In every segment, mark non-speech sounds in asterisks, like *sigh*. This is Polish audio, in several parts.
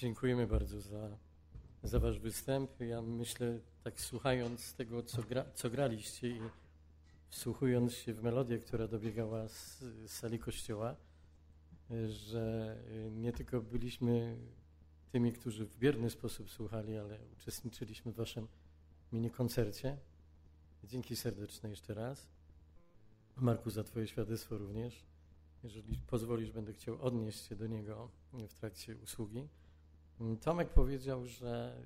Dziękujemy bardzo za, za wasz występ. Ja myślę, tak słuchając tego, co, gra, co graliście i wsłuchując się w melodię, która dobiegała z, sali kościoła, że nie tylko byliśmy tymi, którzy w bierny sposób słuchali, ale uczestniczyliśmy w waszym mini koncercie. Dzięki serdeczne jeszcze raz. Marku, za twoje świadectwo również. Jeżeli pozwolisz, będę chciał odnieść się do niego w trakcie usługi. Tomek powiedział, że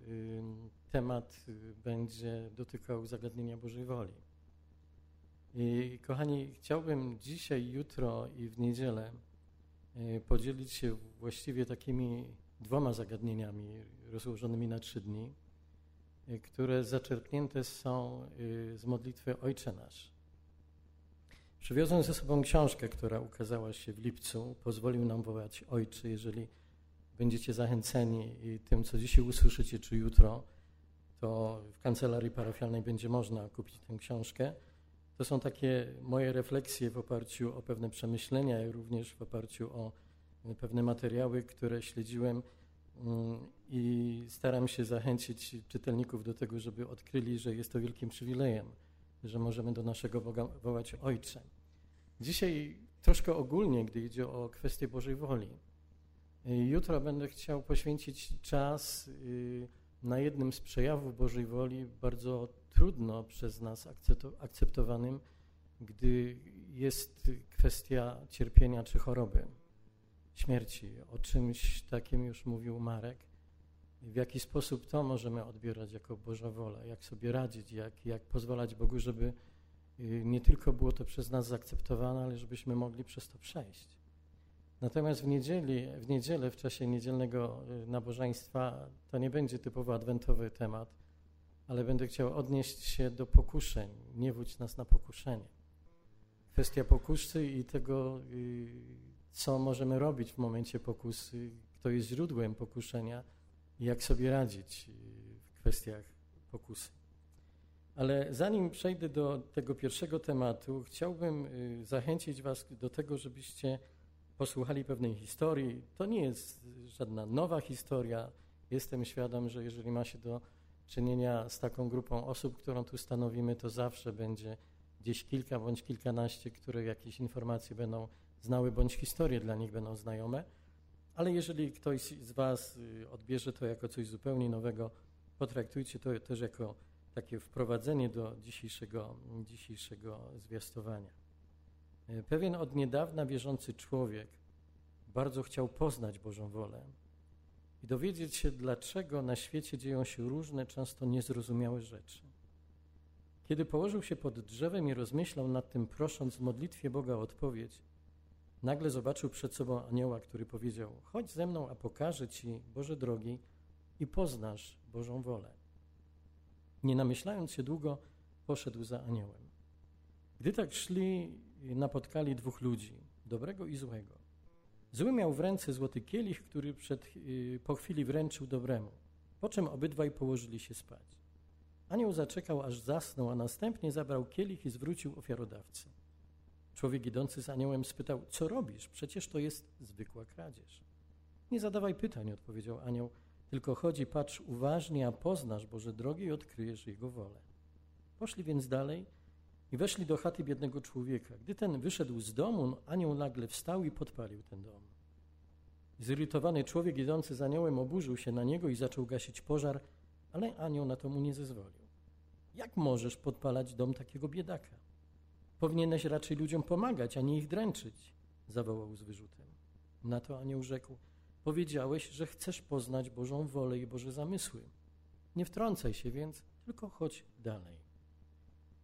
temat y, będzie dotykał zagadnienia Bożej woli. I kochani, chciałbym dzisiaj, jutro i w niedzielę y, podzielić się właściwie takimi dwoma zagadnieniami rozłożonymi na trzy dni, y, które zaczerpnięte są z modlitwy Ojcze Nasz. Przywiozłem ze sobą książkę, która ukazała się w lipcu. Pozwolił nam wołać Ojcze, jeżeli będziecie zachęceni tym, co dzisiaj usłyszycie, czy jutro, to w kancelarii parafialnej będzie można kupić tę książkę. To są takie moje refleksje w oparciu o pewne przemyślenia, jak również w oparciu o pewne materiały, które śledziłem mm, i staram się zachęcić czytelników do tego, żeby odkryli, że jest to wielkim przywilejem, że możemy do naszego Boga wołać Ojcze. Dzisiaj troszkę ogólnie, gdy idzie o kwestię Bożej woli. Jutro będę chciał poświęcić czas y, na jednym z przejawów Bożej woli, bardzo trudno przez nas akceptowanym, gdy jest kwestia cierpienia czy choroby, śmierci. O czymś takim już mówił Marek. W jaki sposób to możemy odbierać jako Boża wola, jak sobie radzić, jak, jak pozwalać Bogu, żeby y, nie tylko było to przez nas zaakceptowane, ale żebyśmy mogli przez to przejść. Natomiast w, niedzieli, w niedzielę, w czasie niedzielnego y, nabożeństwa, to nie będzie typowo adwentowy temat, ale będę chciał odnieść się do pokuszeń. Nie wódź nas na pokuszenie. Kwestia pokusy i tego, y, co możemy robić w momencie pokusy, kto jest źródłem pokuszenia i jak sobie radzić y, w kwestiach pokusy. Ale zanim przejdę do tego pierwszego tematu, chciałbym zachęcić Was do tego, żebyście posłuchali pewnej historii. To nie jest żadna nowa historia. Jestem świadom, że jeżeli ma się do czynienia z taką grupą osób, którą tu stanowimy, to zawsze będzie gdzieś kilka bądź kilkanaście, które jakieś informacje będą znały, bądź historie dla nich będą znajome. Ale jeżeli ktoś z Was y, odbierze to jako coś zupełnie nowego, potraktujcie to też jako takie wprowadzenie do dzisiejszego, dzisiejszego zwiastowania. E, pewien od niedawna wierzący człowiek bardzo chciał poznać Bożą wolę i dowiedzieć się, dlaczego na świecie dzieją się różne, często niezrozumiałe rzeczy. Kiedy położył się pod drzewem i rozmyślał nad tym, prosząc w modlitwie Boga o odpowiedź, nagle zobaczył przed sobą anioła, który powiedział: Chodź ze mną, a pokażę ci, Boże drogi, i poznasz Bożą wolę. Nie namyślając się długo, poszedł za aniołem. Gdy tak szli, napotkali dwóch ludzi, dobrego i złego. Zły miał w ręce złoty kielich, który przed, y, po chwili wręczył dobremu, po czym obydwaj położyli się spać. Anioł zaczekał, aż zasnął, a następnie zabrał kielich i zwrócił ofiarodawcy. Człowiek idący z aniołem spytał, co robisz? Przecież to jest zwykła kradzież. Nie zadawaj pytań, odpowiedział anioł, tylko chodzi, patrz uważnie, a poznasz Boże drogi i odkryjesz Jego wolę. Poszli więc dalej i weszli do chaty biednego człowieka. Gdy ten wyszedł z domu, anioł nagle wstał i podpalił ten dom. Zirytowany człowiek idący za aniołem oburzył się na niego i zaczął gasić pożar, ale anioł na to mu nie zezwolił. Jak możesz podpalać dom takiego biedaka? Powinieneś raczej ludziom pomagać, a nie ich dręczyć, zawołał z wyrzutem. Na to anioł rzekł, powiedziałeś, że chcesz poznać Bożą wolę i Boże zamysły. Nie wtrącaj się więc, tylko chodź dalej.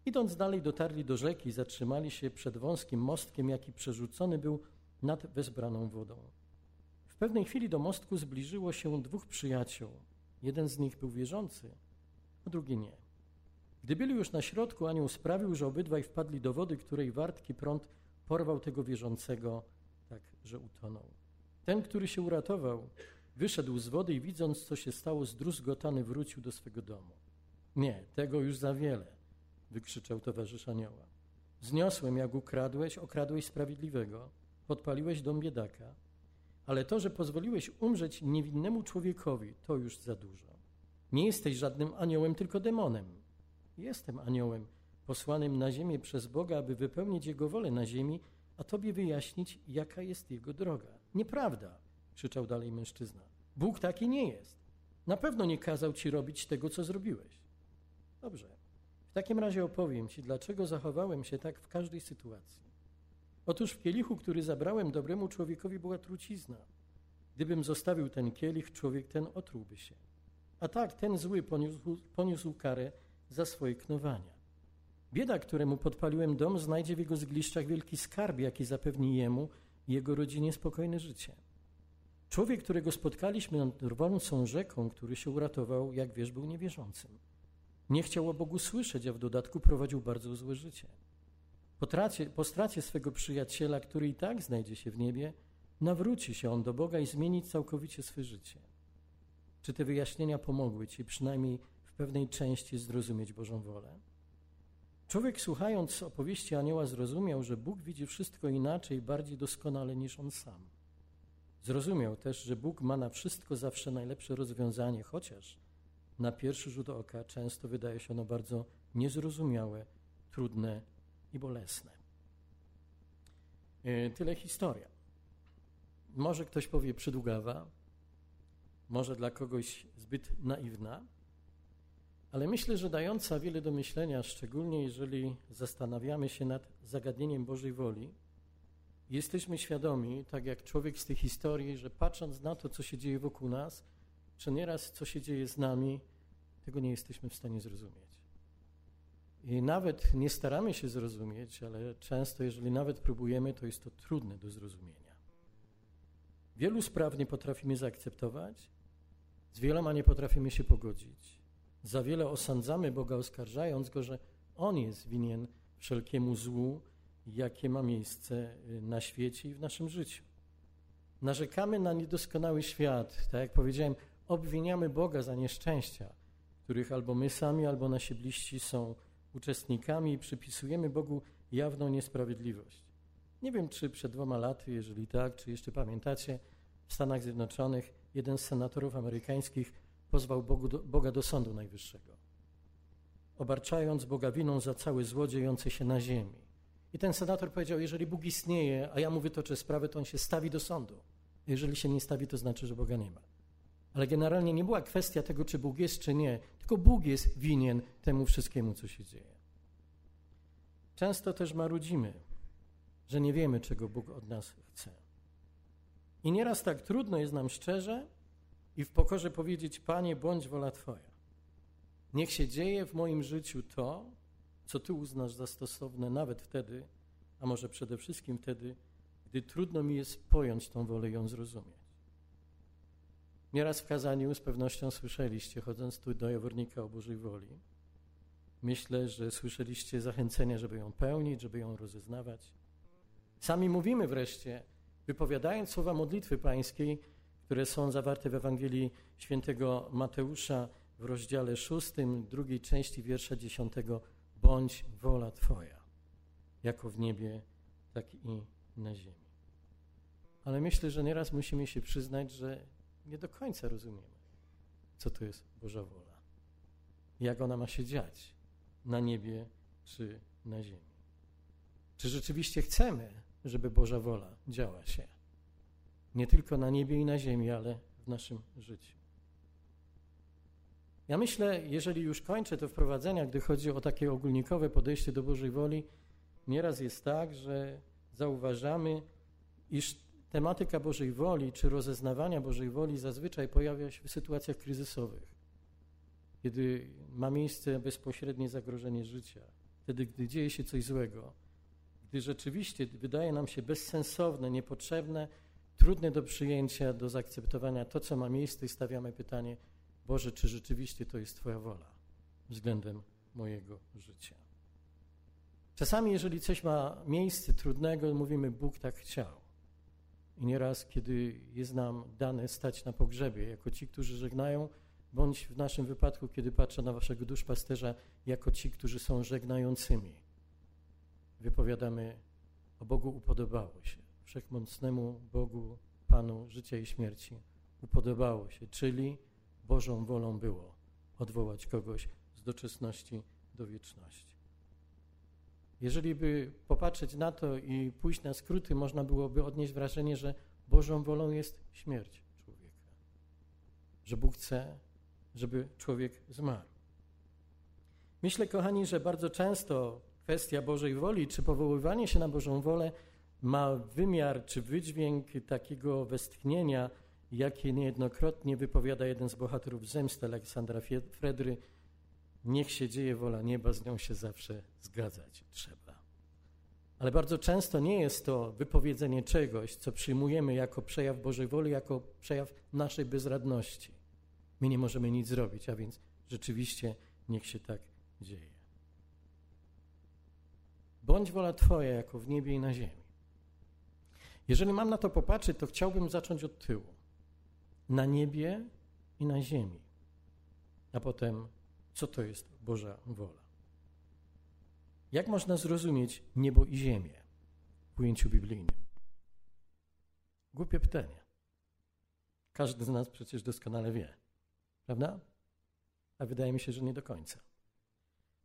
Idąc dalej dotarli do rzeki i zatrzymali się przed wąskim mostkiem, jaki przerzucony był nad wezbraną wodą. W pewnej chwili do mostku zbliżyło się dwóch przyjaciół. Jeden z nich był wierzący, a drugi nie. Gdy byli już na środku, anioł sprawił, że obydwaj wpadli do wody, której wartki prąd porwał tego wierzącego, tak że utonął. Ten, który się uratował, wyszedł z wody i widząc, co się stało, zdruzgotany wrócił do swego domu. Nie, tego już za wiele wykrzyczał towarzysz anioła. Zniosłem, jak ukradłeś, okradłeś sprawiedliwego, podpaliłeś dom biedaka. ale to, że pozwoliłeś umrzeć niewinnemu człowiekowi, to już za dużo. Nie jesteś żadnym aniołem, tylko demonem. Jestem aniołem, posłanym na ziemię przez Boga, aby wypełnić Jego wolę na ziemi, a Tobie wyjaśnić, jaka jest Jego droga. Nieprawda, krzyczał dalej mężczyzna. Bóg taki nie jest. Na pewno nie kazał Ci robić tego, co zrobiłeś. Dobrze. W takim razie opowiem Ci, dlaczego zachowałem się tak w każdej sytuacji. Otóż w kielichu, który zabrałem dobremu człowiekowi, była trucizna. Gdybym zostawił ten kielich, człowiek ten otrułby się. A tak, ten zły poniósł, poniósł karę za swoje knowania. Bieda, któremu podpaliłem dom, znajdzie w jego zgliszczach wielki skarb, jaki zapewni jemu i jego rodzinie spokojne życie. Człowiek, którego spotkaliśmy nad rwącą rzeką, który się uratował, jak wiesz, był niewierzącym. Nie chciał o Bogu słyszeć, a w dodatku prowadził bardzo złe życie. Po, tracie, po stracie swego przyjaciela, który i tak znajdzie się w niebie, nawróci się on do Boga i zmieni całkowicie swe życie. Czy te wyjaśnienia pomogły Ci przynajmniej w pewnej części zrozumieć Bożą wolę? Człowiek słuchając opowieści anioła zrozumiał, że Bóg widzi wszystko inaczej, bardziej doskonale niż on sam. Zrozumiał też, że Bóg ma na wszystko zawsze najlepsze rozwiązanie, chociaż na pierwszy rzut oka często wydaje się ono bardzo niezrozumiałe, trudne i bolesne. E, tyle historia. Może ktoś powie przydługawa, może dla kogoś zbyt naiwna, ale myślę, że dająca wiele do myślenia, szczególnie jeżeli zastanawiamy się nad zagadnieniem Bożej woli. Jesteśmy świadomi, tak jak człowiek z tej historii, że patrząc na to, co się dzieje wokół nas, czy nieraz co się dzieje z nami, tego nie jesteśmy w stanie zrozumieć. I nawet nie staramy się zrozumieć, ale często, jeżeli nawet próbujemy, to jest to trudne do zrozumienia. Wielu spraw nie potrafimy zaakceptować, z wieloma nie potrafimy się pogodzić. Za wiele osądzamy Boga, oskarżając Go, że On jest winien wszelkiemu złu, jakie ma miejsce y, na świecie i w naszym życiu. Narzekamy na niedoskonały świat. Tak jak powiedziałem, obwiniamy Boga za nieszczęścia, których albo my sami, albo nasi bliżsi są uczestnikami i przypisujemy Bogu jawną niesprawiedliwość. Nie wiem, czy przed dwoma laty, jeżeli tak, czy jeszcze pamiętacie, w Stanach Zjednoczonych jeden z senatorów amerykańskich pozwał Bogu do, Boga do Sądu Najwyższego, obarczając Boga winą za całe złodziejące się na ziemi. I ten senator powiedział, jeżeli Bóg istnieje, a ja mu wytoczę sprawę, to on się stawi do sądu. Jeżeli się nie stawi, to znaczy, że Boga nie ma. Ale generalnie nie była kwestia tego, czy Bóg jest, czy nie, tylko Bóg jest winien temu wszystkiemu, co się dzieje. Często też marudzimy, że nie wiemy, czego Bóg od nas chce. I nieraz tak trudno jest nam szczerze i w pokorze powiedzieć: Panie, bądź wola Twoja. Niech się dzieje w moim życiu to, co Ty uznasz za stosowne, nawet wtedy, a może przede wszystkim wtedy, gdy trudno mi jest pojąć tą wolę i ją zrozumieć. Nieraz w kazaniu z pewnością słyszeliście, chodząc tu do Jawornika o Bożej woli. Myślę, że słyszeliście zachęcenia, żeby ją pełnić, żeby ją rozeznawać. Sami mówimy wreszcie, wypowiadając słowa modlitwy pańskiej, które są zawarte w Ewangelii świętego Mateusza w rozdziale szóstym, drugiej części wiersza dziesiątego. Bądź wola Twoja, jako w niebie, tak i na ziemi. Ale myślę, że nieraz musimy się przyznać, że nie do końca rozumiemy, co to jest Boża wola. Jak ona ma się dziać na niebie czy na ziemi. Czy rzeczywiście chcemy, żeby Boża wola działa się? Nie tylko na niebie i na ziemi, ale w naszym życiu. Ja myślę, jeżeli już kończę to wprowadzenia, gdy chodzi o takie ogólnikowe podejście do Bożej woli, nieraz jest tak, że zauważamy, iż tematyka Bożej woli czy rozeznawania Bożej woli zazwyczaj pojawia się w sytuacjach kryzysowych, kiedy ma miejsce bezpośrednie zagrożenie życia, wtedy, gdy dzieje się coś złego, gdy rzeczywiście wydaje nam się bezsensowne, niepotrzebne, trudne do przyjęcia, do zaakceptowania to, co ma miejsce i stawiamy pytanie, Boże, czy rzeczywiście to jest Twoja wola względem mojego życia. Czasami, jeżeli coś ma miejsce trudnego, mówimy, Bóg tak chciał. I nieraz, kiedy jest nam dane stać na pogrzebie, jako ci, którzy żegnają, bądź w naszym wypadku, kiedy patrzę na waszego duszpasterza, jako ci, którzy są żegnającymi, wypowiadamy, o Bogu upodobało się, wszechmocnemu Bogu Panu życia i śmierci upodobało się, czyli Bożą wolą było odwołać kogoś z doczesności do wieczności. Jeżeli by popatrzeć na to i pójść na skróty, można byłoby odnieść wrażenie, że Bożą wolą jest śmierć człowieka. Że Bóg chce, żeby człowiek zmarł. Myślę, kochani, że bardzo często kwestia Bożej woli czy powoływanie się na Bożą wolę ma wymiar czy wydźwięk takiego westchnienia, jakie niejednokrotnie wypowiada jeden z bohaterów zemsty Aleksandra Fredry. Niech się dzieje wola nieba, z nią się zawsze zgadzać trzeba. Ale bardzo często nie jest to wypowiedzenie czegoś, co przyjmujemy jako przejaw Bożej woli, jako przejaw naszej bezradności. My nie możemy nic zrobić, a więc rzeczywiście niech się tak dzieje. Bądź wola Twoja jako w niebie i na ziemi. Jeżeli mam na to popatrzeć, to chciałbym zacząć od tyłu. Na niebie i na ziemi. A potem, co to jest Boża wola? Jak można zrozumieć niebo i ziemię w ujęciu biblijnym? Głupie pytanie. Każdy z nas przecież doskonale wie, prawda? A wydaje mi się, że nie do końca.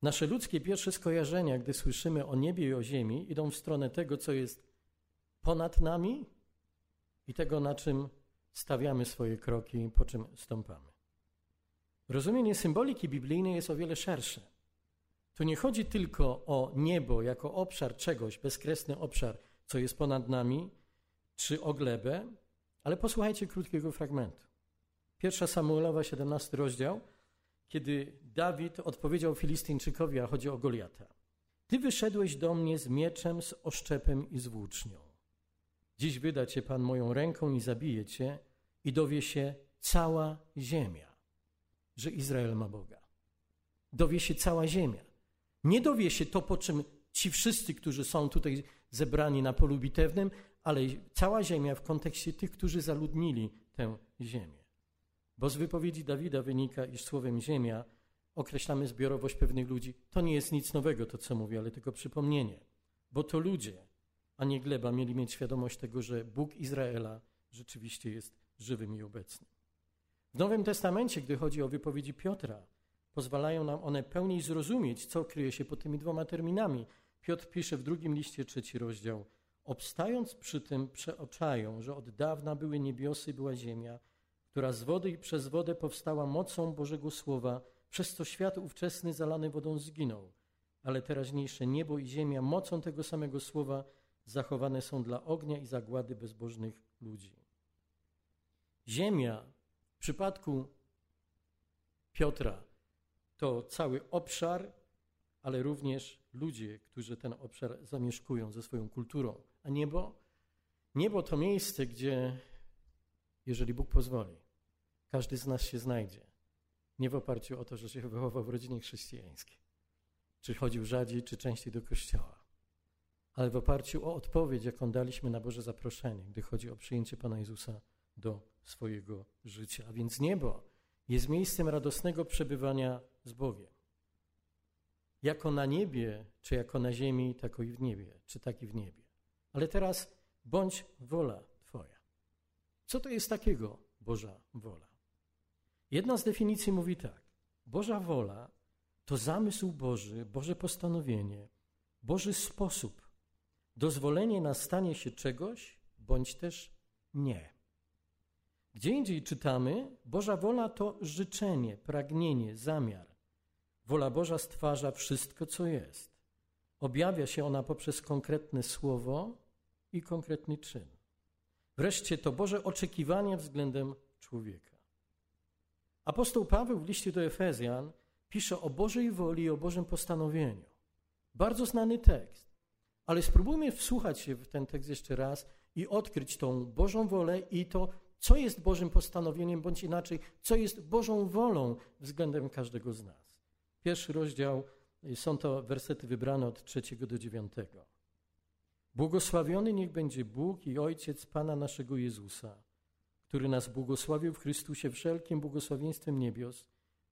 Nasze ludzkie pierwsze skojarzenia, gdy słyszymy o niebie i o ziemi, idą w stronę tego, co jest ponad nami i tego, na czym stawiamy swoje kroki, po czym stąpamy. Rozumienie symboliki biblijnej jest o wiele szersze. Tu nie chodzi tylko o niebo jako obszar czegoś, bezkresny obszar, co jest ponad nami, czy o glebę, ale posłuchajcie krótkiego fragmentu. Pierwsza Samuelowa, 17 rozdział, kiedy Dawid odpowiedział Filistyńczykowi, a chodzi o Goliata. Ty wyszedłeś do mnie z mieczem, z oszczepem i z włócznią. Dziś wyda cię Pan moją ręką i zabije cię i dowie się cała ziemia, że Izrael ma Boga. Dowie się cała ziemia. Nie dowie się to, po czym ci wszyscy, którzy są tutaj zebrani na polu bitewnym, ale cała ziemia w kontekście tych, którzy zaludnili tę ziemię. Bo z wypowiedzi Dawida wynika, iż słowem ziemia określamy zbiorowość pewnych ludzi. To nie jest nic nowego, to co mówię, ale tylko przypomnienie. Bo to ludzie, a nie gleba, mieli mieć świadomość tego, że Bóg Izraela rzeczywiście jest żywym i obecnym. W Nowym Testamencie, gdy chodzi o wypowiedzi Piotra, pozwalają nam one pełniej zrozumieć, co kryje się pod tymi dwoma terminami. Piotr pisze w drugim liście, trzeci rozdział. Obstając przy tym, przeoczają, że od dawna były niebiosy, była ziemia, która z wody i przez wodę powstała mocą Bożego Słowa, przez co świat ówczesny zalany wodą zginął. Ale teraźniejsze niebo i ziemia mocą tego samego Słowa zachowane są dla ognia i zagłady bezbożnych ludzi. Ziemia przypadku Piotra to cały obszar, ale również ludzie, którzy ten obszar zamieszkują ze swoją kulturą. A niebo? Niebo to miejsce, gdzie, jeżeli Bóg pozwoli, każdy z nas się znajdzie. Nie w oparciu o to, że się wychował w rodzinie chrześcijańskiej, czy chodził rzadziej, czy częściej do kościoła, ale w oparciu o odpowiedź, jaką daliśmy na Boże zaproszenie, gdy chodzi o przyjęcie Pana Jezusa do swojego życia. A więc niebo jest miejscem radosnego przebywania z Bogiem. Jako na niebie, czy jako na ziemi, tako i w niebie, czy tak i w niebie. Ale teraz bądź wola Twoja. Co to jest takiego Boża wola? Jedna z definicji mówi tak. Boża wola to zamysł Boży, Boże postanowienie, Boży sposób, dozwolenie na stanie się czegoś, bądź też nie. Gdzie indziej czytamy, Boża wola to życzenie, pragnienie, zamiar. Wola Boża stwarza wszystko, co jest. Objawia się ona poprzez konkretne słowo i konkretny czyn. Wreszcie to Boże oczekiwanie względem człowieka. Apostoł Paweł w liście do Efezjan pisze o Bożej woli i o Bożym postanowieniu. Bardzo znany tekst, ale spróbujmy wsłuchać się w ten tekst jeszcze raz i odkryć tą Bożą wolę i to, co jest Bożym postanowieniem, bądź inaczej, co jest Bożą wolą względem każdego z nas. Pierwszy rozdział, są to wersety wybrane od trzeciego do dziewiątego. Błogosławiony niech będzie Bóg i Ojciec Pana naszego Jezusa, który nas błogosławił w Chrystusie wszelkim błogosławieństwem niebios.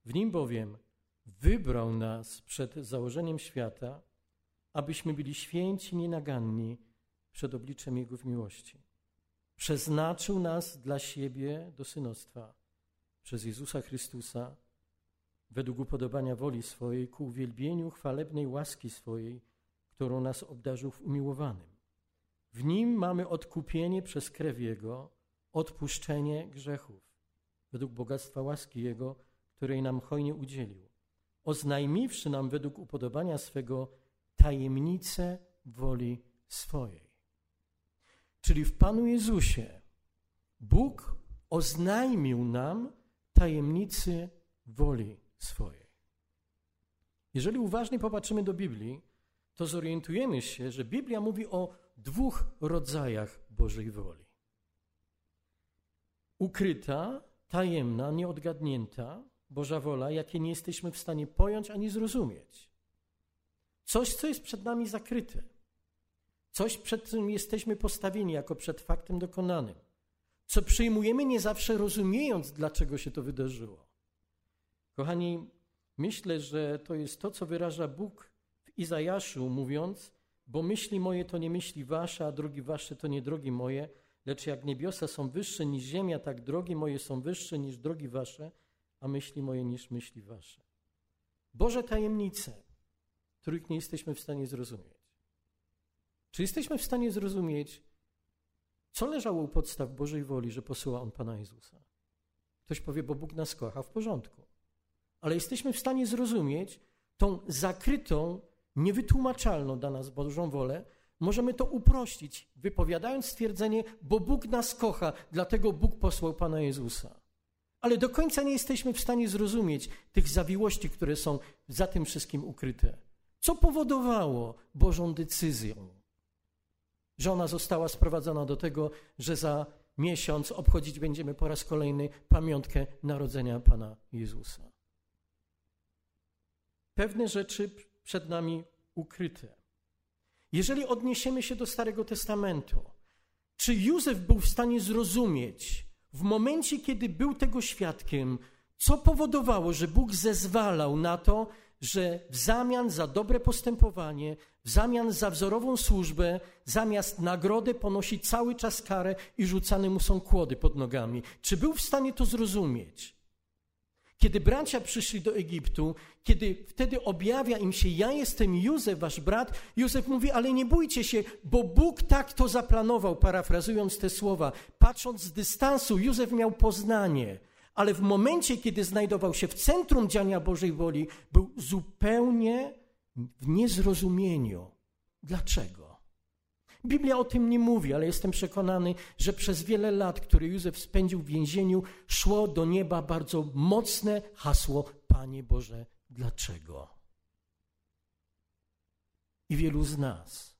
W Nim bowiem wybrał nas przed założeniem świata, abyśmy byli święci, nienaganni przed obliczem Jego w miłości przeznaczył nas dla siebie do synostwa przez Jezusa Chrystusa według upodobania woli swojej ku uwielbieniu chwalebnej łaski swojej, którą nas obdarzył w umiłowanym. W nim mamy odkupienie przez krew Jego, odpuszczenie grzechów, według bogactwa łaski Jego, której nam hojnie udzielił, oznajmiwszy nam według upodobania swego tajemnicę woli swojej. Czyli w Panu Jezusie Bóg oznajmił nam tajemnicy woli swojej. Jeżeli uważnie popatrzymy do Biblii, to zorientujemy się, że Biblia mówi o dwóch rodzajach Bożej woli. Ukryta, tajemna, nieodgadnięta Boża wola, jakiej nie jesteśmy w stanie pojąć ani zrozumieć. Coś, co jest przed nami zakryte. Coś, przed czym jesteśmy postawieni jako przed faktem dokonanym. Co przyjmujemy nie zawsze rozumiejąc, dlaczego się to wydarzyło. Kochani, myślę, że to jest to, co wyraża Bóg w Izajaszu, mówiąc, bo myśli moje to nie myśli wasze, a drogi wasze to nie drogi moje, lecz jak niebiosa są wyższe niż ziemia, tak drogi moje są wyższe niż drogi wasze, a myśli moje niż myśli wasze. Boże tajemnice, których nie jesteśmy w stanie zrozumieć. Czy jesteśmy w stanie zrozumieć, co leżało u podstaw Bożej woli, że posyła On Pana Jezusa? Ktoś powie, bo Bóg nas kocha, w porządku. Ale jesteśmy w stanie zrozumieć tą zakrytą, niewytłumaczalną dla nas Bożą wolę, możemy to uprościć, wypowiadając stwierdzenie, bo Bóg nas kocha, dlatego Bóg posłał Pana Jezusa. Ale do końca nie jesteśmy w stanie zrozumieć tych zawiłości, które są za tym wszystkim ukryte. Co powodowało Bożą decyzję? Że ona została sprowadzona do tego, że za miesiąc obchodzić będziemy po raz kolejny pamiątkę narodzenia Pana Jezusa. Pewne rzeczy przed nami ukryte. Jeżeli odniesiemy się do Starego Testamentu, czy Józef był w stanie zrozumieć w momencie, kiedy był tego świadkiem, co powodowało, że Bóg zezwalał na to, że w zamian za dobre postępowanie, w zamian za wzorową służbę, zamiast nagrodę ponosi cały czas karę i rzucane mu są kłody pod nogami. Czy był w stanie to zrozumieć? Kiedy bracia przyszli do Egiptu, kiedy wtedy objawia im się, ja jestem Józef, wasz brat, Józef mówi, ale nie bójcie się, bo Bóg tak to zaplanował, parafrazując te słowa. Patrząc z dystansu, Józef miał poznanie ale w momencie, kiedy znajdował się w centrum działania Bożej woli, był zupełnie w niezrozumieniu. Dlaczego? Biblia o tym nie mówi, ale jestem przekonany, że przez wiele lat, które Józef spędził w więzieniu, szło do nieba bardzo mocne hasło: Panie Boże, dlaczego? I wielu z nas,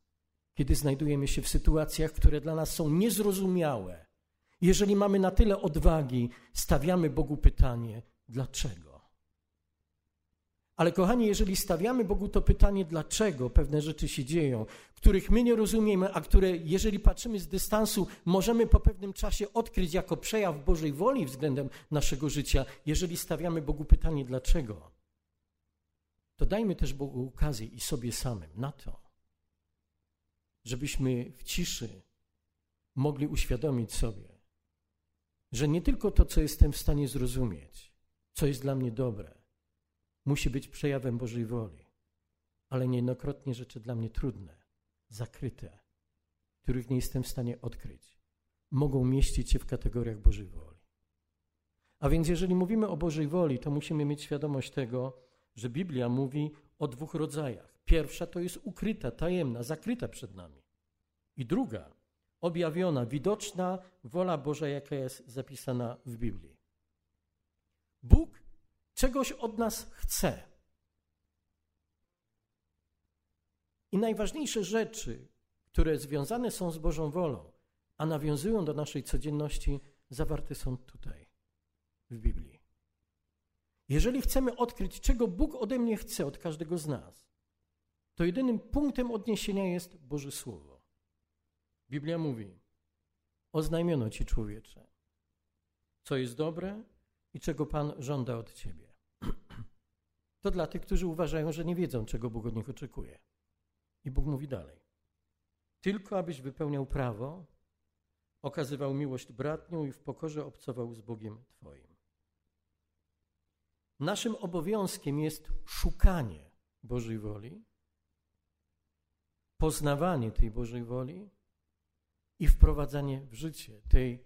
kiedy znajdujemy się w sytuacjach, które dla nas są niezrozumiałe, jeżeli mamy na tyle odwagi, stawiamy Bogu pytanie, dlaczego? Ale kochani, jeżeli stawiamy Bogu to pytanie, dlaczego pewne rzeczy się dzieją, których my nie rozumiemy, a które, jeżeli patrzymy z dystansu, możemy po pewnym czasie odkryć jako przejaw Bożej woli względem naszego życia, jeżeli stawiamy Bogu pytanie, dlaczego, to dajmy też Bogu okazję i sobie samym na to, żebyśmy w ciszy mogli uświadomić sobie, że nie tylko to, co jestem w stanie zrozumieć, co jest dla mnie dobre, musi być przejawem Bożej woli, ale niejednokrotnie rzeczy dla mnie trudne, zakryte, których nie jestem w stanie odkryć, mogą mieścić się w kategoriach Bożej woli. A więc, jeżeli mówimy o Bożej woli, to musimy mieć świadomość tego, że Biblia mówi o dwóch rodzajach. Pierwsza to jest ukryta, tajemna, zakryta przed nami. I druga objawiona, widoczna wola Boża, jaka jest zapisana w Biblii. Bóg czegoś od nas chce. I najważniejsze rzeczy, które związane są z Bożą wolą, a nawiązują do naszej codzienności, zawarte są tutaj, w Biblii. Jeżeli chcemy odkryć, czego Bóg ode mnie chce, od każdego z nas, to jedynym punktem odniesienia jest Boże Słowo. Biblia mówi: Oznajmiono ci, człowiecze, co jest dobre i czego Pan żąda od ciebie. *clears throat* To dla tych, którzy uważają, że nie wiedzą, czego Bóg od nich oczekuje. I Bóg mówi dalej: Tylko abyś wypełniał prawo okazywał miłość bratnią i w pokorze obcował z Bogiem Twoim. Naszym obowiązkiem jest szukanie Bożej woli, poznawanie tej Bożej woli i wprowadzanie w życie tej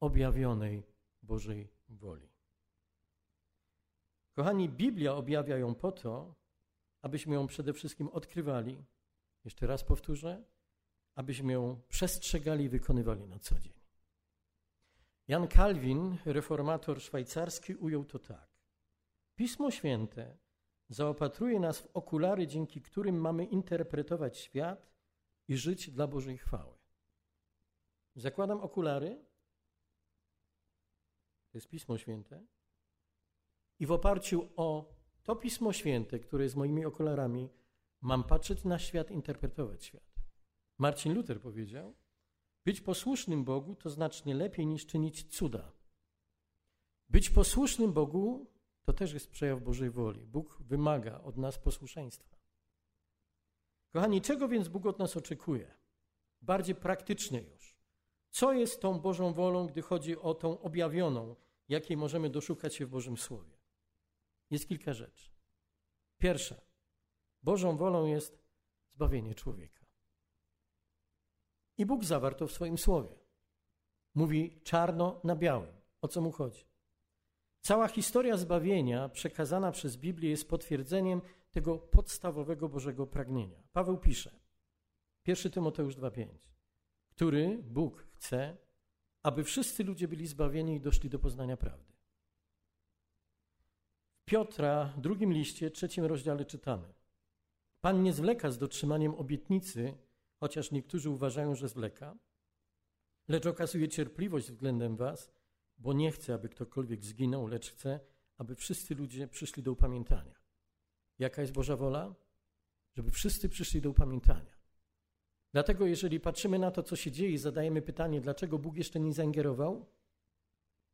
objawionej Bożej woli. Kochani, Biblia objawia ją po to, abyśmy ją przede wszystkim odkrywali. Jeszcze raz powtórzę, abyśmy ją przestrzegali i wykonywali na co dzień. Jan Kalwin, reformator szwajcarski, ujął to tak. Pismo Święte zaopatruje nas w okulary, dzięki którym mamy interpretować świat i żyć dla Bożej chwały. Zakładam okulary, to jest Pismo Święte, i w oparciu o to Pismo Święte, które jest moimi okularami, mam patrzeć na świat, interpretować świat. Marcin Luther powiedział: Być posłusznym Bogu to znacznie lepiej niż czynić cuda. Być posłusznym Bogu to też jest przejaw Bożej woli. Bóg wymaga od nas posłuszeństwa. Kochani, czego więc Bóg od nas oczekuje? Bardziej praktycznie już. Co jest tą Bożą wolą, gdy chodzi o tą objawioną, jakiej możemy doszukać się w Bożym Słowie? Jest kilka rzeczy. Pierwsza. Bożą wolą jest zbawienie człowieka. I Bóg zawarł to w swoim słowie. Mówi czarno na białym. O co mu chodzi? Cała historia zbawienia przekazana przez Biblię jest potwierdzeniem tego podstawowego Bożego pragnienia. Paweł pisze, 1 Tymoteusz 2,5, który Bóg chce, aby wszyscy ludzie byli zbawieni i doszli do poznania prawdy. W Piotra, drugim liście, trzecim rozdziale czytamy. Pan nie zwleka z dotrzymaniem obietnicy, chociaż niektórzy uważają, że zwleka, lecz okazuje cierpliwość względem was, bo nie chce, aby ktokolwiek zginął, lecz chce, aby wszyscy ludzie przyszli do upamiętania. Jaka jest Boża wola? Żeby wszyscy przyszli do upamiętania. Dlatego, jeżeli patrzymy na to, co się dzieje i zadajemy pytanie, dlaczego Bóg jeszcze nie zaingerował,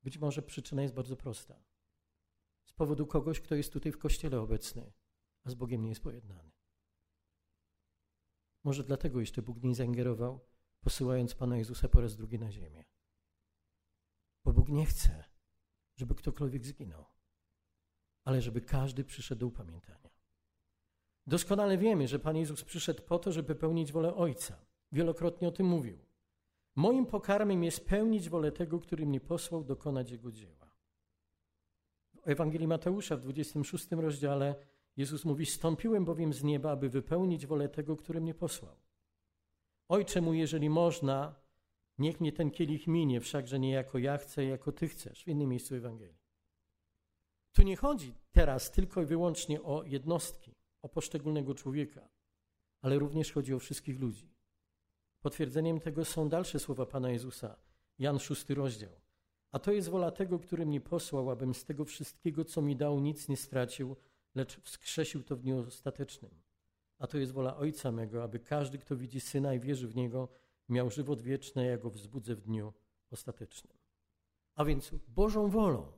być może przyczyna jest bardzo prosta. Z powodu kogoś, kto jest tutaj w kościele obecny, a z Bogiem nie jest pojednany. Może dlatego jeszcze Bóg nie zaingerował, posyłając Pana Jezusa po raz drugi na ziemię. Bo Bóg nie chce, żeby ktokolwiek zginął, ale żeby każdy przyszedł do upamiętania. Doskonale wiemy, że Pan Jezus przyszedł po to, żeby pełnić wolę Ojca. Wielokrotnie o tym mówił. Moim pokarmem jest pełnić wolę tego, który mnie posłał, dokonać Jego dzieła. W Ewangelii Mateusza w 26 rozdziale Jezus mówi: Stąpiłem bowiem z nieba, aby wypełnić wolę tego, który mnie posłał. Ojcze mu, jeżeli można, niech mnie ten kielich minie, wszakże nie jako ja chcę, jako ty chcesz. W innym miejscu Ewangelii. Tu nie chodzi teraz tylko i wyłącznie o jednostki, o poszczególnego człowieka, ale również chodzi o wszystkich ludzi. Potwierdzeniem tego są dalsze słowa Pana Jezusa, Jan szósty rozdział. A to jest wola tego, który mnie posłał, abym z tego wszystkiego, co mi dał, nic nie stracił, lecz wskrzesił to w dniu ostatecznym. A to jest wola Ojca mego, aby każdy, kto widzi Syna i wierzy w Niego, miał żywot wieczny, ja go wzbudzę w dniu ostatecznym. A więc Bożą wolą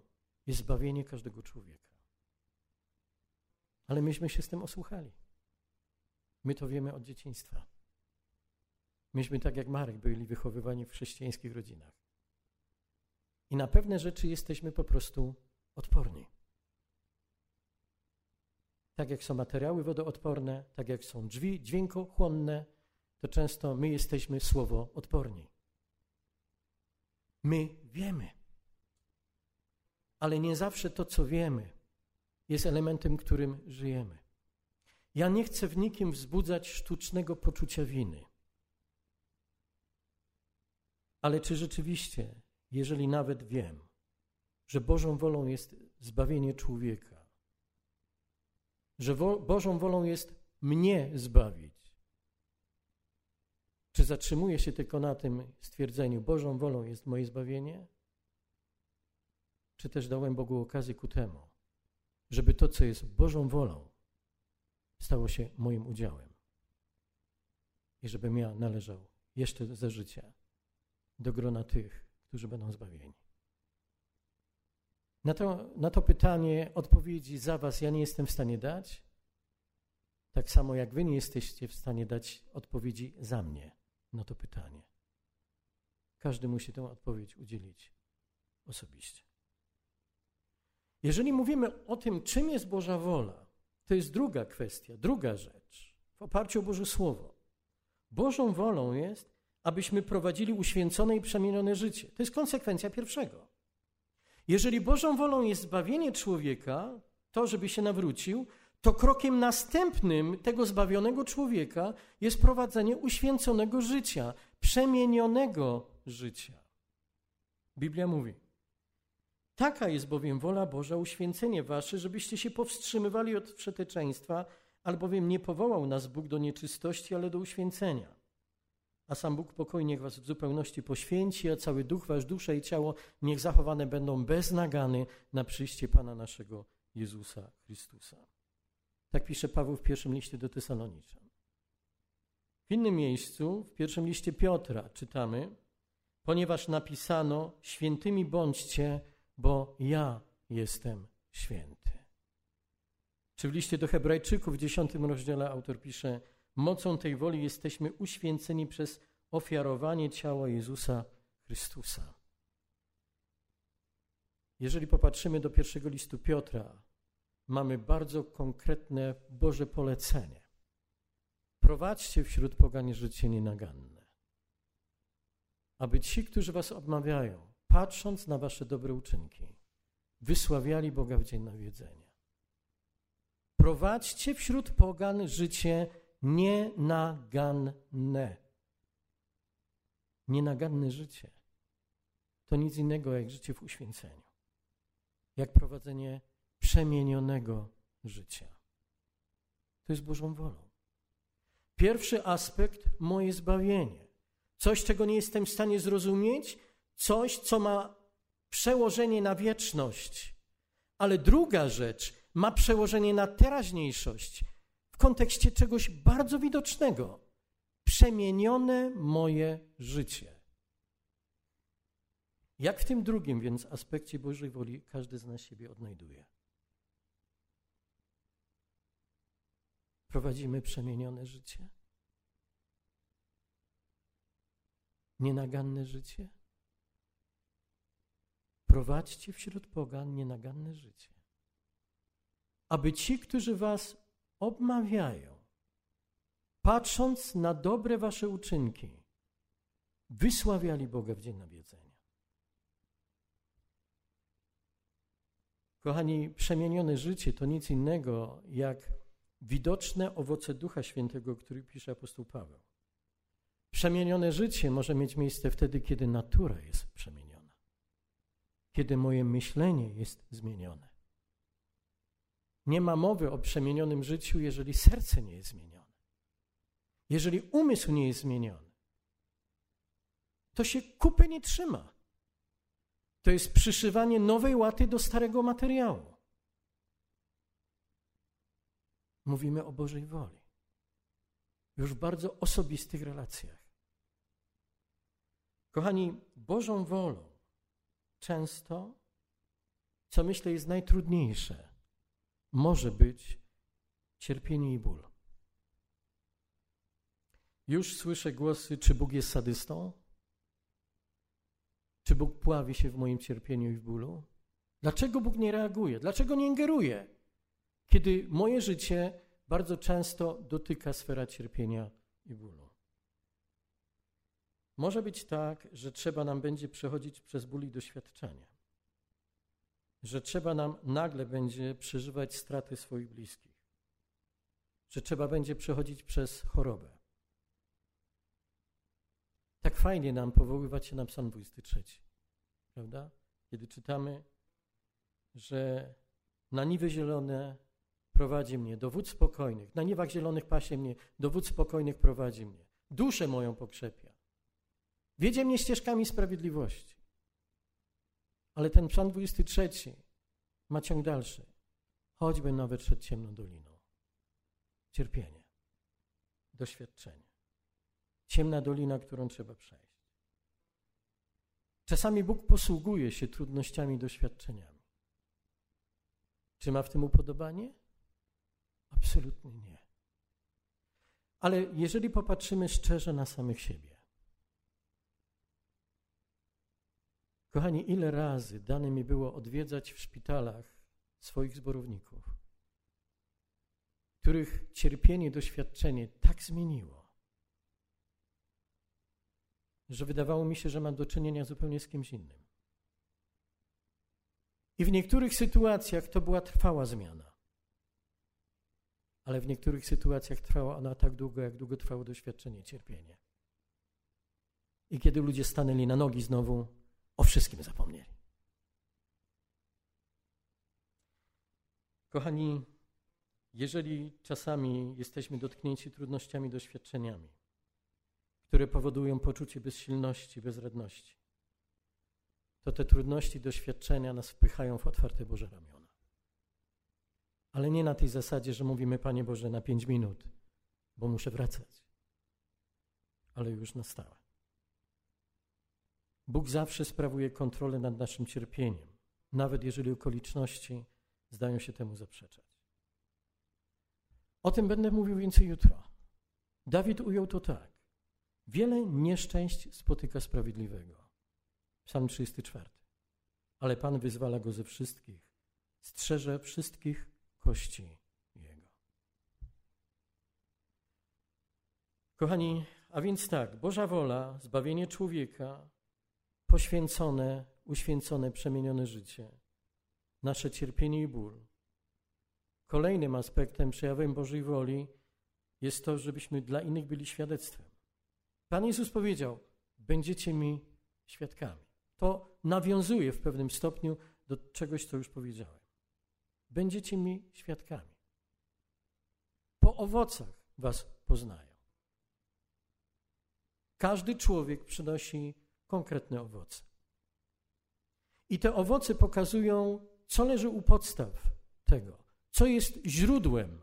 jest zbawienie każdego człowieka. Ale myśmy się z tym osłuchali. My to wiemy od dzieciństwa. Myśmy, tak jak Marek, byli wychowywani w chrześcijańskich rodzinach. I na pewne rzeczy jesteśmy po prostu odporni. Tak jak są materiały wodoodporne, tak jak są drzwi dźwiękochłonne, to często my jesteśmy słowo odporni. My wiemy. Ale nie zawsze to, co wiemy, jest elementem, którym żyjemy. Ja nie chcę w nikim wzbudzać sztucznego poczucia winy. Ale czy rzeczywiście, jeżeli nawet wiem, że Bożą wolą jest zbawienie człowieka, że wo Bożą wolą jest mnie zbawić, czy zatrzymuję się tylko na tym stwierdzeniu, Bożą wolą jest moje zbawienie? Czy też dałem Bogu okazję ku temu, żeby to, co jest Bożą wolą, stało się moim udziałem? I żebym ja należał jeszcze za życia do grona tych, którzy będą zbawieni. Na to, na to pytanie odpowiedzi za Was ja nie jestem w stanie dać, tak samo jak Wy nie jesteście w stanie dać odpowiedzi za mnie na to pytanie. każdy musi tę odpowiedź udzielić osobiście. Jeżeli mówimy o tym, czym jest Boża wola, to jest druga kwestia, druga rzecz, w oparciu o Boże Słowo. Bożą wolą jest, abyśmy prowadzili uświęcone i przemienione życie. To jest konsekwencja pierwszego. Jeżeli Bożą wolą jest zbawienie człowieka, to, żeby się nawrócił, to krokiem następnym tego zbawionego człowieka jest prowadzenie uświęconego życia, przemienionego życia. Biblia mówi: Taka jest bowiem wola Boża, uświęcenie wasze, żebyście się powstrzymywali od wszeteczeństwa, albowiem nie powołał nas Bóg do nieczystości, ale do uświęcenia. A sam Bóg pokoi niech was w zupełności poświęci, a cały duch, wasz dusza i ciało niech zachowane będą bez nagany na przyjście Pana naszego Jezusa Chrystusa. Tak pisze Paweł w pierwszym liście do Tesaloniczan. W innym miejscu, w pierwszym liście Piotra czytamy, ponieważ napisano, świętymi bądźcie, bo ja jestem święty. Czy w liście do Hebrajczyków w dziesiątym rozdziale autor pisze, mocą tej woli jesteśmy uświęceni przez ofiarowanie ciała Jezusa Chrystusa. Jeżeli popatrzymy do pierwszego listu Piotra, mamy bardzo konkretne Boże polecenie. Prowadźcie wśród pogan życie nienaganne, aby ci, którzy was odmawiają, patrząc na wasze dobre uczynki, wysławiali Boga w dzień nawiedzenia. Prowadźcie wśród pogan życie nienaganne. Nienaganne życie to nic innego jak życie w uświęceniu, jak prowadzenie przemienionego życia. To jest Bożą wolą. Pierwszy aspekt moje zbawienie. Coś, czego nie jestem w stanie zrozumieć, coś, co ma przełożenie na wieczność. Ale druga rzecz ma przełożenie na teraźniejszość w kontekście czegoś bardzo widocznego. Przemienione moje życie. Jak w tym drugim więc aspekcie Bożej woli każdy z nas siebie odnajduje? Prowadzimy przemienione życie? Nienaganne życie? Prowadźcie wśród pogan nienaganne życie, aby ci, którzy was obmawiają, patrząc na dobre wasze uczynki, wysławiali Boga w dzień nawiedzenia. Kochani, przemienione życie to nic innego jak widoczne owoce Ducha Świętego, który pisze apostoł Paweł. Przemienione życie może mieć miejsce wtedy, kiedy natura jest przemieniona, kiedy moje myślenie jest zmienione. Nie ma mowy o przemienionym życiu, jeżeli serce nie jest zmienione, jeżeli umysł nie jest zmieniony. To się kupy nie trzyma. To jest przyszywanie nowej łaty do starego materiału. Mówimy o Bożej woli. Już w bardzo osobistych relacjach. Kochani, Bożą wolą często, co myślę jest najtrudniejsze, może być cierpienie i ból. Już słyszę głosy, czy Bóg jest sadystą? Czy Bóg pławi się w moim cierpieniu i w bólu? Dlaczego Bóg nie reaguje? Dlaczego nie ingeruje? Kiedy moje życie bardzo często dotyka sfera cierpienia i bólu. Może być tak, że trzeba nam będzie przechodzić przez ból i doświadczenia. Że trzeba nam nagle będzie przeżywać straty swoich bliskich. Że trzeba będzie przechodzić przez chorobę. Tak fajnie nam powoływać się na Psalm 23, prawda? Kiedy czytamy, że na niwy zielone prowadzi mnie, do wód spokojnych, na niewach zielonych pasie mnie, do wód spokojnych prowadzi mnie. Duszę moją pokrzepia. Wiedzie mnie ścieżkami sprawiedliwości. Ale ten psalm 23 ma ciąg dalszy. Choćby nawet przed ciemną doliną. Cierpienie. Doświadczenie. Ciemna dolina, którą trzeba przejść. Czasami Bóg posługuje się trudnościami, doświadczeniami. Czy ma w tym upodobanie? Absolutnie nie. Ale jeżeli popatrzymy szczerze na samych siebie, Kochani, ile razy dane mi było odwiedzać w szpitalach swoich zborowników, których cierpienie, doświadczenie tak zmieniło, że wydawało mi się, że mam do czynienia zupełnie z kimś innym. I w niektórych sytuacjach to była trwała zmiana. Ale w niektórych sytuacjach trwała ona tak długo, jak długo trwało doświadczenie, cierpienie. I kiedy ludzie stanęli na nogi znowu, o wszystkim zapomnieli. Kochani, jeżeli czasami jesteśmy dotknięci trudnościami, doświadczeniami, które powodują poczucie bezsilności, bezradności, to te trudności, doświadczenia nas wpychają w otwarte Boże ramiona. Ale nie na tej zasadzie, że mówimy, Panie Boże, na pięć minut, bo muszę wracać, ale już na stałe. Bóg zawsze sprawuje kontrolę nad naszym cierpieniem, nawet jeżeli okoliczności zdają się temu zaprzeczać. O tym będę mówił więcej jutro. Dawid ujął to tak. Wiele nieszczęść spotyka sprawiedliwego. Psalm 34. Ale Pan wyzwala go ze wszystkich, strzeże wszystkich kości jego. Kochani, a więc tak, Boża wola, zbawienie człowieka, poświęcone, uświęcone, przemienione życie, nasze cierpienie i ból. Kolejnym aspektem, przejawem Bożej woli jest to, żebyśmy dla innych byli świadectwem. Pan Jezus powiedział: Będziecie mi świadkami. To nawiązuje w pewnym stopniu do czegoś, co już powiedziałem. Będziecie mi świadkami. Po owocach was poznają. Każdy człowiek przynosi konkretne owoce. I te owoce pokazują, co leży u podstaw tego, co jest źródłem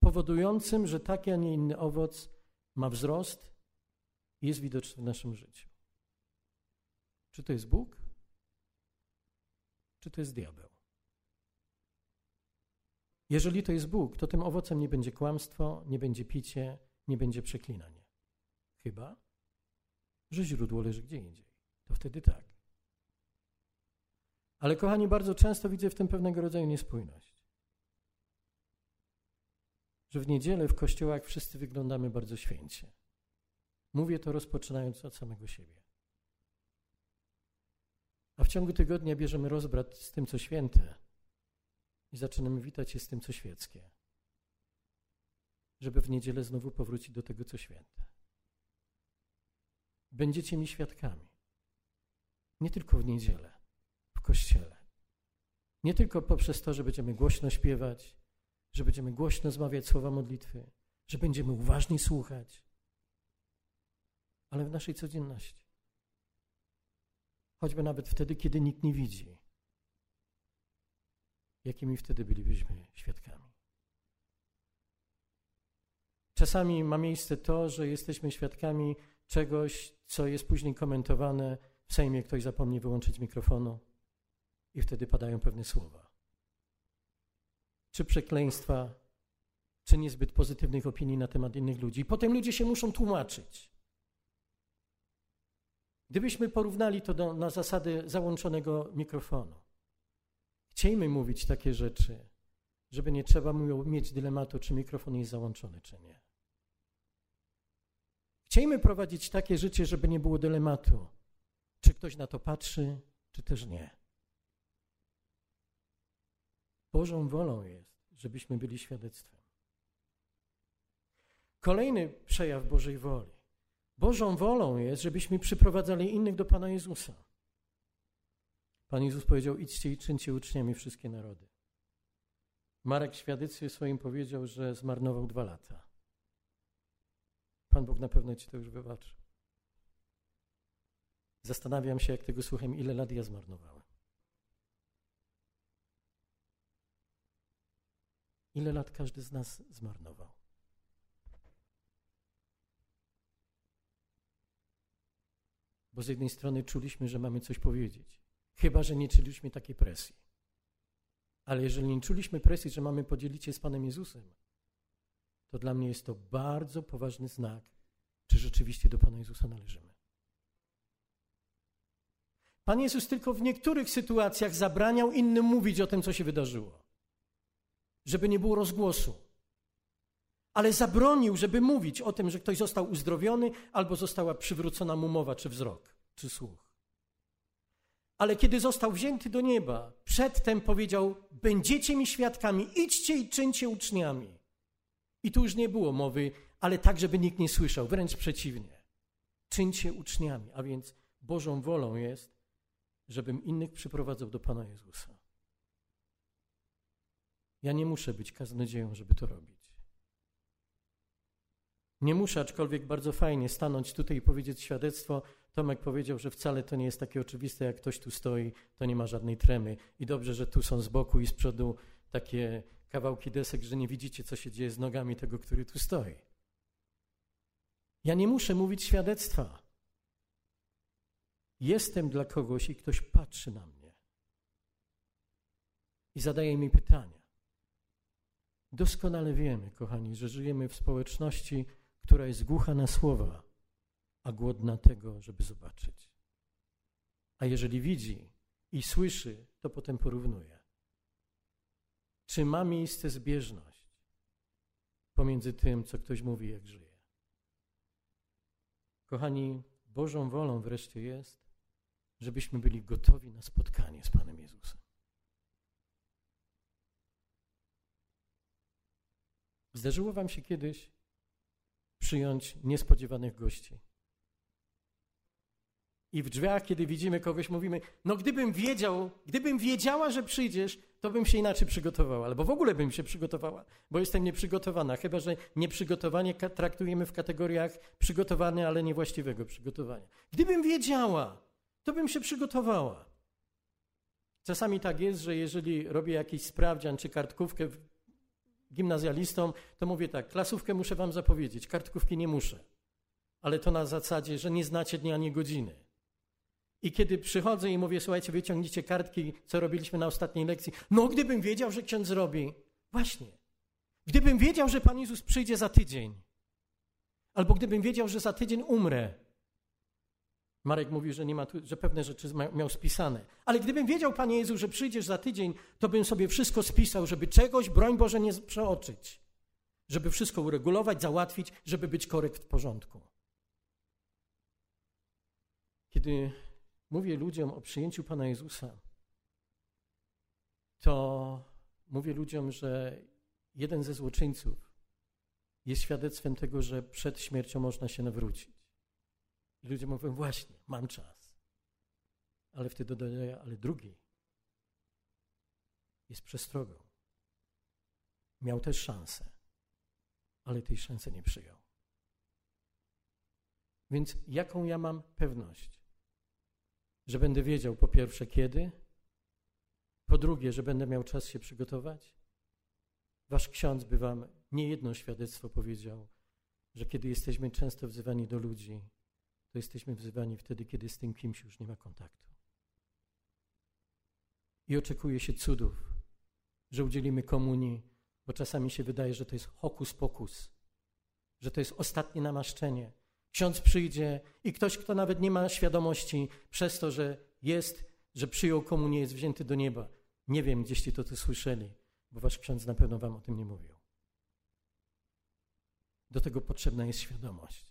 powodującym, że taki, a nie inny owoc ma wzrost i jest widoczny w naszym życiu. Czy to jest Bóg? Czy to jest diabeł? Jeżeli to jest Bóg, to tym owocem nie będzie kłamstwo, nie będzie picie, nie będzie przeklinanie. Chyba, że źródło leży gdzie indziej. To wtedy tak. Ale kochani, bardzo często widzę w tym pewnego rodzaju niespójność. Że w niedzielę w kościołach wszyscy wyglądamy bardzo święcie. Mówię to rozpoczynając od samego siebie. A w ciągu tygodnia bierzemy rozbrat z tym, co święte i zaczynamy witać się z tym, co świeckie. Żeby w niedzielę znowu powrócić do tego, co święte. Będziecie mi świadkami. Nie tylko w niedzielę, w kościele. Nie tylko poprzez to, że będziemy głośno śpiewać, że będziemy głośno zmawiać słowa modlitwy, że będziemy uważnie słuchać, ale w naszej codzienności. Choćby nawet wtedy, kiedy nikt nie widzi. Jakimi wtedy bylibyśmy świadkami? Czasami ma miejsce to, że jesteśmy świadkami czegoś, co jest później komentowane w Sejmie, ktoś zapomni wyłączyć mikrofonu i wtedy padają pewne słowa. Czy przekleństwa, czy niezbyt pozytywnych opinii na temat innych ludzi. Potem ludzie się muszą tłumaczyć. Gdybyśmy porównali to do, na zasady załączonego mikrofonu, chciejmy mówić takie rzeczy, żeby nie trzeba mieć dylematu, czy mikrofon jest załączony, czy nie. Chciejmy prowadzić takie życie, żeby nie było dylematu, czy ktoś na to patrzy, czy też nie. Bożą wolą jest, żebyśmy byli świadectwem. Kolejny przejaw Bożej woli. Bożą wolą jest, żebyśmy przyprowadzali innych do Pana Jezusa. Pan Jezus powiedział: idźcie i czyńcie uczniami wszystkie narody. Marek świadectwie swoim powiedział, że zmarnował dwa lata. Pan Bóg na pewno ci to już wybaczy. Zastanawiam się, jak tego słucham, ile lat ja zmarnowałem. Ile lat każdy z nas zmarnował? Bo z jednej strony czuliśmy, że mamy coś powiedzieć, chyba że nie czuliśmy takiej presji. Ale jeżeli nie czuliśmy presji, że mamy podzielić się z Panem Jezusem, to dla mnie jest to bardzo poważny znak, czy rzeczywiście do Pana Jezusa należymy. Pan Jezus tylko w niektórych sytuacjach zabraniał innym mówić o tym, co się wydarzyło, żeby nie było rozgłosu. Ale zabronił, żeby mówić o tym, że ktoś został uzdrowiony albo została przywrócona mu mowa, czy wzrok, czy słuch. Ale kiedy został wzięty do nieba, przedtem powiedział: Będziecie mi świadkami, idźcie i czyńcie uczniami. I tu już nie było mowy, ale tak, żeby nikt nie słyszał, wręcz przeciwnie. Czyńcie uczniami, a więc Bożą wolą jest, żebym innych przyprowadzał do Pana Jezusa. Ja nie muszę być kaznodzieją, żeby to robić. Nie muszę, aczkolwiek bardzo fajnie stanąć tutaj i powiedzieć świadectwo. Tomek powiedział, że wcale to nie jest takie oczywiste, jak ktoś tu stoi, to nie ma żadnej tremy. I dobrze, że tu są z boku i z przodu takie kawałki desek, że nie widzicie, co się dzieje z nogami tego, który tu stoi. Ja nie muszę mówić świadectwa. Jestem dla kogoś i ktoś patrzy na mnie i zadaje mi pytania. Doskonale wiemy, kochani, że żyjemy w społeczności, która jest głucha na słowa, a głodna tego, żeby zobaczyć. A jeżeli widzi i słyszy, to potem porównuje. Czy ma miejsce zbieżność pomiędzy tym, co ktoś mówi, jak żyje? Kochani, Bożą wolą wreszcie jest, żebyśmy byli gotowi na spotkanie z Panem Jezusem. Zdarzyło Wam się kiedyś przyjąć niespodziewanych gości? I w drzwiach, kiedy widzimy kogoś, mówimy: No, gdybym wiedział, gdybym wiedziała, że przyjdziesz, to bym się inaczej przygotowała, albo w ogóle bym się przygotowała, bo jestem nieprzygotowana. Chyba, że nieprzygotowanie traktujemy w kategoriach przygotowane, ale niewłaściwego przygotowania. Gdybym wiedziała, to bym się przygotowała. Czasami tak jest, że jeżeli robię jakiś sprawdzian czy kartkówkę gimnazjalistom, to mówię tak, klasówkę muszę wam zapowiedzieć, kartkówki nie muszę. Ale to na zasadzie, że nie znacie dnia ani godziny. I kiedy przychodzę i mówię, słuchajcie, wyciągnijcie kartki, co robiliśmy na ostatniej lekcji. No, gdybym wiedział, że ksiądz zrobi. Właśnie. Gdybym wiedział, że Pan Jezus przyjdzie za tydzień. Albo gdybym wiedział, że za tydzień umrę. Marek mówi, że, nie ma tu, że pewne rzeczy miał spisane. Ale gdybym wiedział, Panie Jezu, że przyjdziesz za tydzień, to bym sobie wszystko spisał, żeby czegoś, broń Boże, nie przeoczyć. Żeby wszystko uregulować, załatwić, żeby być korekt w porządku. Kiedy mówię ludziom o przyjęciu Pana Jezusa, to mówię ludziom, że jeden ze złoczyńców jest świadectwem tego, że przed śmiercią można się nawrócić. I ludzie mówią, właśnie, mam czas. Ale wtedy dodaję, ale drugi jest przestrogą. Miał też szansę, ale tej szansy nie przyjął. Więc jaką ja mam pewność? Że będę wiedział po pierwsze kiedy, po drugie, że będę miał czas się przygotować. Wasz ksiądz by wam nie jedno świadectwo powiedział, że kiedy jesteśmy często wzywani do ludzi, to jesteśmy wzywani wtedy, kiedy z tym kimś już nie ma kontaktu. I oczekuje się cudów, że udzielimy komunii, bo czasami się wydaje, że to jest hokus pokus, że to jest ostatnie namaszczenie. Ksiądz przyjdzie i ktoś, kto nawet nie ma świadomości przez to, że jest, że przyjął komunię, jest wzięty do nieba. Nie wiem, gdzieście to tu słyszeli, bo wasz ksiądz na pewno wam o tym nie mówił. Do tego potrzebna jest świadomość.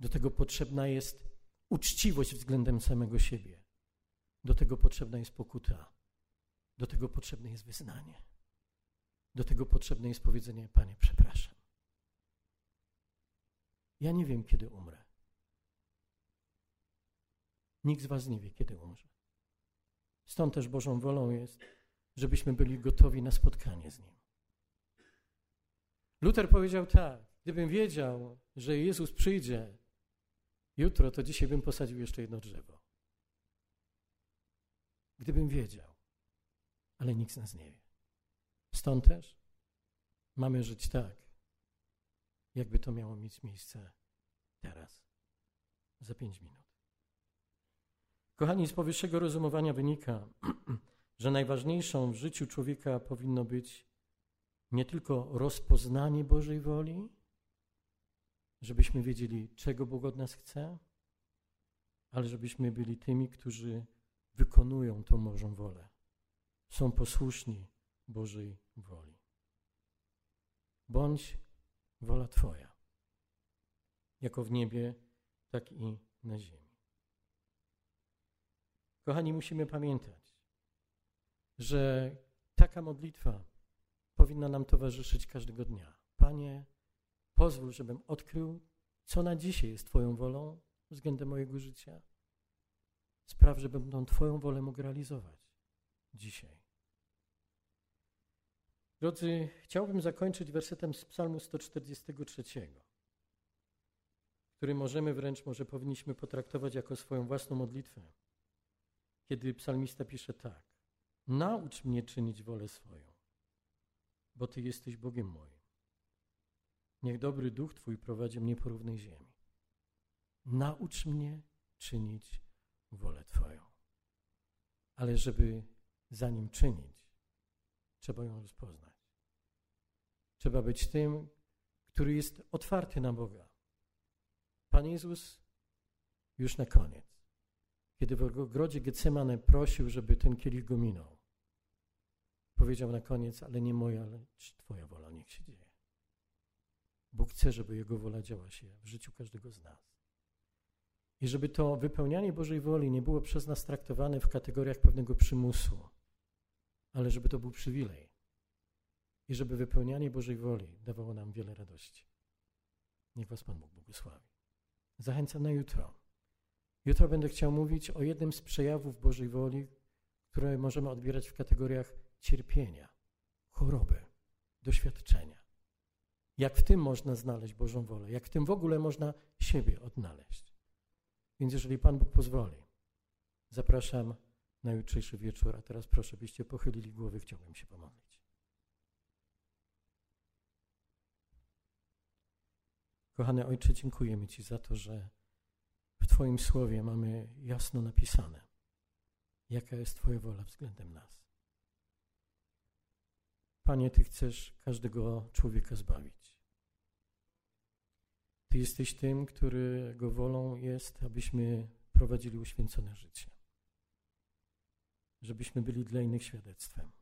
Do tego potrzebna jest uczciwość względem samego siebie. Do tego potrzebna jest pokuta. Do tego potrzebne jest wyznanie. Do tego potrzebne jest powiedzenie: Panie, przepraszam. Ja nie wiem, kiedy umrę. Nikt z Was nie wie, kiedy umrze. Stąd też Bożą wolą jest, żebyśmy byli gotowi na spotkanie z Nim. Luther powiedział tak: Gdybym wiedział, że Jezus przyjdzie jutro, to dzisiaj bym posadził jeszcze jedno drzewo. Gdybym wiedział, ale nikt z nas nie wie. Stąd też mamy żyć tak, jakby to miało mieć miejsce teraz, za pięć minut. Kochani, z powyższego rozumowania wynika, *clears throat* że najważniejszą w życiu człowieka powinno być nie tylko rozpoznanie Bożej woli, żebyśmy wiedzieli, czego Bóg od nas chce, ale żebyśmy byli tymi, którzy wykonują tą Bożą wolę. Są posłuszni Bożej woli. Bądź wola Twoja, jako w niebie, tak i na ziemi. Kochani, musimy pamiętać, że taka modlitwa powinna nam towarzyszyć każdego dnia. Panie, pozwól, żebym odkrył, co na dzisiaj jest Twoją wolą względem mojego życia. Spraw, żebym tą Twoją wolę mógł realizować dzisiaj. Drodzy, chciałbym zakończyć wersetem z Psalmu 143, który możemy wręcz, może powinniśmy potraktować jako swoją własną modlitwę. Kiedy psalmista pisze tak: Naucz mnie czynić wolę swoją, bo Ty jesteś Bogiem moim. Niech dobry duch Twój prowadzi mnie po równej ziemi. Naucz mnie czynić wolę Twoją. Ale żeby za nim czynić, trzeba ją rozpoznać. Trzeba być tym, który jest otwarty na Boga. Pan Jezus już na koniec, kiedy w ogrodzie Getsemane prosił, żeby ten kielich go minął, powiedział na koniec, ale nie moja, lecz Twoja wola niech się dzieje. Bóg chce, żeby Jego wola działa się w życiu każdego z nas. I żeby to wypełnianie Bożej woli nie było przez nas traktowane w kategoriach pewnego przymusu, ale żeby to był przywilej. I żeby wypełnianie Bożej woli dawało nam wiele radości. Niech Was Pan Bóg błogosławi. Zachęcam na jutro. Jutro będę chciał mówić o jednym z przejawów Bożej woli, które możemy odbierać w kategoriach cierpienia, choroby, doświadczenia. Jak w tym można znaleźć Bożą wolę? Jak w tym w ogóle można siebie odnaleźć? Więc jeżeli Pan Bóg pozwoli, zapraszam na jutrzejszy wieczór, a teraz proszę, byście pochylili głowy, chciałbym się pomodlić. Kochany Ojcze, dziękujemy Ci za to, że w Twoim słowie mamy jasno napisane, jaka jest Twoja wola względem nas. Panie, Ty chcesz każdego człowieka zbawić. Ty jesteś tym, którego wolą jest, abyśmy prowadzili uświęcone życie. Żebyśmy byli dla innych świadectwem.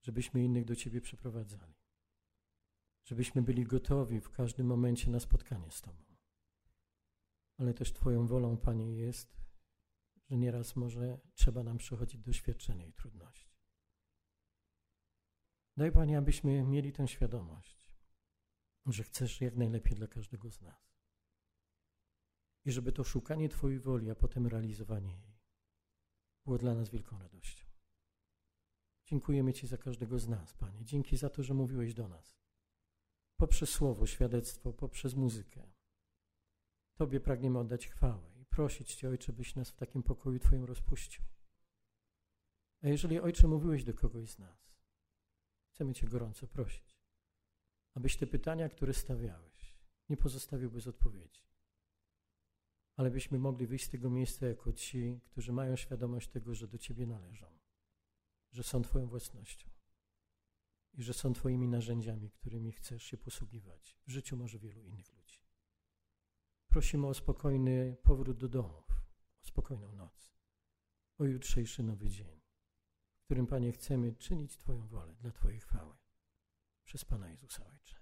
Żebyśmy innych do Ciebie przeprowadzali. Żebyśmy byli gotowi w każdym momencie na spotkanie z Tobą. Ale też Twoją wolą, Panie, jest, że nieraz może trzeba nam przechodzić doświadczenia i trudności. Daj, Panie, abyśmy mieli tę świadomość, że chcesz jak najlepiej dla każdego z nas. I żeby to szukanie Twojej woli, a potem realizowanie jej było dla nas wielką radością. Dziękujemy Ci za każdego z nas, Panie. Dzięki za to, że mówiłeś do nas. Poprzez słowo, świadectwo, poprzez muzykę. Tobie pragniemy oddać chwałę i prosić Cię, Ojcze, byś nas w takim pokoju Twoim rozpuścił. A jeżeli, Ojcze, mówiłeś do kogoś z nas, chcemy Cię gorąco prosić, abyś te pytania, które stawiałeś, nie pozostawił bez odpowiedzi. Ale byśmy mogli wyjść z tego miejsca jako ci, którzy mają świadomość tego, że do Ciebie należą, że są Twoją własnością i że są Twoimi narzędziami, którymi chcesz się posługiwać w życiu może wielu innych ludzi. Prosimy o spokojny powrót do domów, o spokojną noc, o jutrzejszy nowy dzień, w którym, Panie, chcemy czynić Twoją wolę dla Twojej chwały przez Pana Jezusa Ojcze.